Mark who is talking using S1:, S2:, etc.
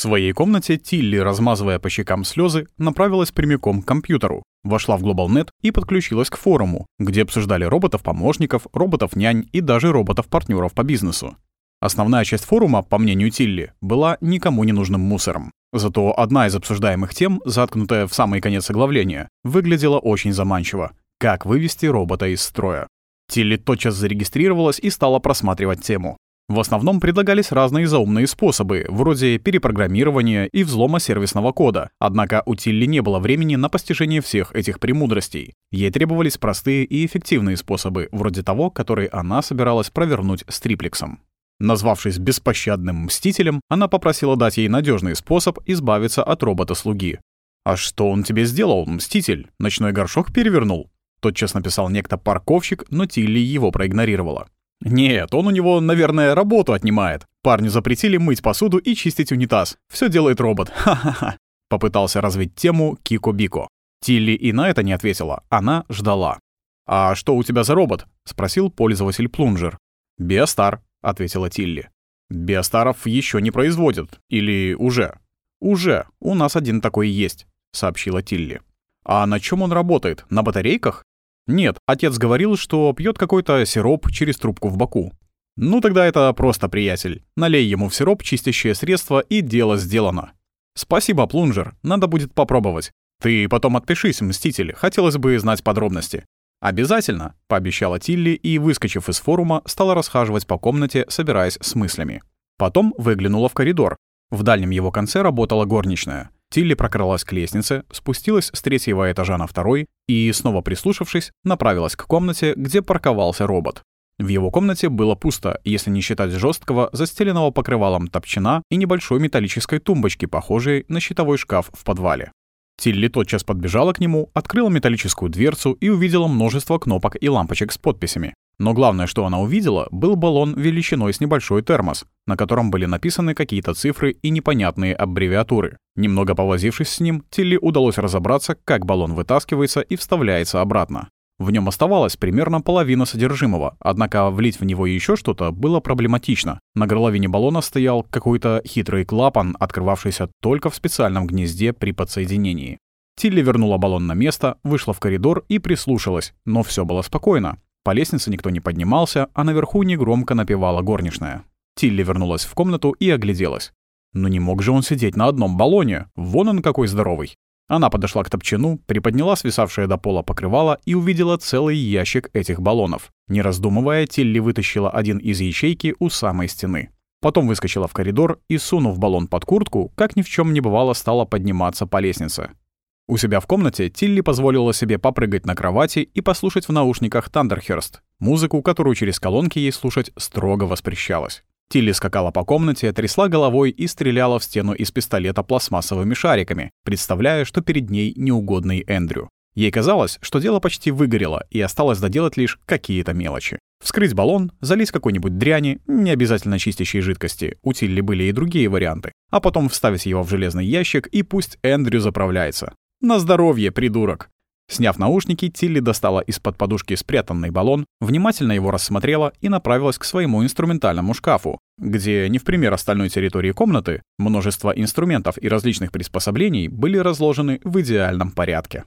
S1: своей комнате Тилли, размазывая по щекам слезы, направилась прямиком к компьютеру, вошла в GlobalNet и подключилась к форуму, где обсуждали роботов-помощников, роботов-нянь и даже роботов-партнеров по бизнесу. Основная часть форума, по мнению Тилли, была никому не нужным мусором. Зато одна из обсуждаемых тем, заткнутая в самый конец оглавления, выглядела очень заманчиво. Как вывести робота из строя. Тилли тотчас зарегистрировалась и стала просматривать тему. В основном предлагались разные заумные способы, вроде перепрограммирования и взлома сервисного кода, однако у Тилли не было времени на постижение всех этих премудростей. Ей требовались простые и эффективные способы, вроде того, который она собиралась провернуть с триплексом. Назвавшись беспощадным мстителем, она попросила дать ей надежный способ избавиться от робота-слуги. «А что он тебе сделал, мститель? Ночной горшок перевернул?» Тотчас написал некто парковщик, но Тилли его проигнорировала. «Нет, он у него, наверное, работу отнимает. Парню запретили мыть посуду и чистить унитаз. Все делает робот. Ха-ха-ха». Попытался развить тему Кико Бико. Тилли и на это не ответила. Она ждала. «А что у тебя за робот?» — спросил пользователь Плунжер. «Биостар», — ответила Тилли. «Биостаров еще не производят. Или уже?» «Уже. У нас один такой есть», — сообщила Тилли. «А на чем он работает? На батарейках?» Нет, отец говорил, что пьет какой-то сироп через трубку в боку. Ну тогда это просто приятель. Налей ему в сироп чистящее средство и дело сделано. Спасибо, Плунжер, надо будет попробовать. Ты потом отпишись, Мститель, хотелось бы знать подробности. «Обязательно», — пообещала Тилли и, выскочив из форума, стала расхаживать по комнате, собираясь с мыслями. Потом выглянула в коридор. В дальнем его конце работала горничная. Тилли прокралась к лестнице, спустилась с третьего этажа на второй и, снова прислушавшись, направилась к комнате, где парковался робот. В его комнате было пусто, если не считать жесткого, застеленного покрывалом топчина и небольшой металлической тумбочки, похожей на щитовой шкаф в подвале. Тилли тотчас подбежала к нему, открыла металлическую дверцу и увидела множество кнопок и лампочек с подписями. Но главное, что она увидела, был баллон величиной с небольшой термос, на котором были написаны какие-то цифры и непонятные аббревиатуры. Немного повозившись с ним, Тилли удалось разобраться, как баллон вытаскивается и вставляется обратно. В нем оставалась примерно половина содержимого, однако влить в него еще что-то было проблематично. На горловине баллона стоял какой-то хитрый клапан, открывавшийся только в специальном гнезде при подсоединении. Тилли вернула баллон на место, вышла в коридор и прислушалась, но все было спокойно. По лестнице никто не поднимался, а наверху негромко напевала горничная. Тилли вернулась в комнату и огляделась. Но не мог же он сидеть на одном баллоне, вон он какой здоровый. Она подошла к топчину, приподняла свисавшее до пола покрывало и увидела целый ящик этих баллонов. Не раздумывая, Тилли вытащила один из ячейки у самой стены. Потом выскочила в коридор и, сунув баллон под куртку, как ни в чем не бывало, стала подниматься по лестнице. У себя в комнате Тилли позволила себе попрыгать на кровати и послушать в наушниках Тандерхерст, музыку, которую через колонки ей слушать строго воспрещалось. Тилли скакала по комнате, трясла головой и стреляла в стену из пистолета пластмассовыми шариками, представляя, что перед ней неугодный Эндрю. Ей казалось, что дело почти выгорело, и осталось доделать лишь какие-то мелочи. Вскрыть баллон, залить какой-нибудь дряни, не обязательно чистящей жидкости, у Тилли были и другие варианты, а потом вставить его в железный ящик и пусть Эндрю заправляется. На здоровье, придурок!» Сняв наушники, Тилли достала из-под подушки спрятанный баллон, внимательно его рассмотрела и направилась к своему инструментальному шкафу, где, не в пример остальной территории комнаты, множество инструментов и различных приспособлений были разложены в идеальном порядке.